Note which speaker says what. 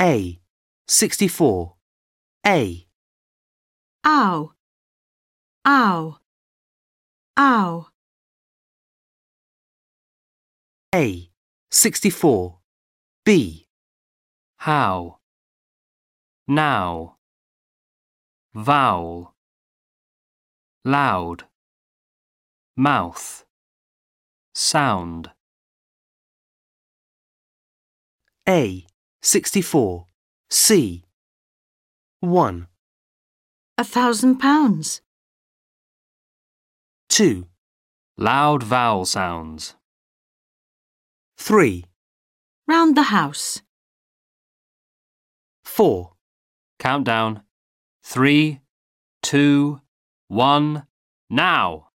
Speaker 1: A. 64. A.
Speaker 2: Ow. Ow. Ow.
Speaker 1: A. 64. B.
Speaker 3: how, now, vowel, loud, mouth, sound,
Speaker 1: A. 64. C. 1.
Speaker 2: A thousand pounds.
Speaker 1: 2.
Speaker 3: loud vowel sounds,
Speaker 1: 3.
Speaker 2: Round the house.
Speaker 1: 4.
Speaker 3: countdown, three, two, one, now.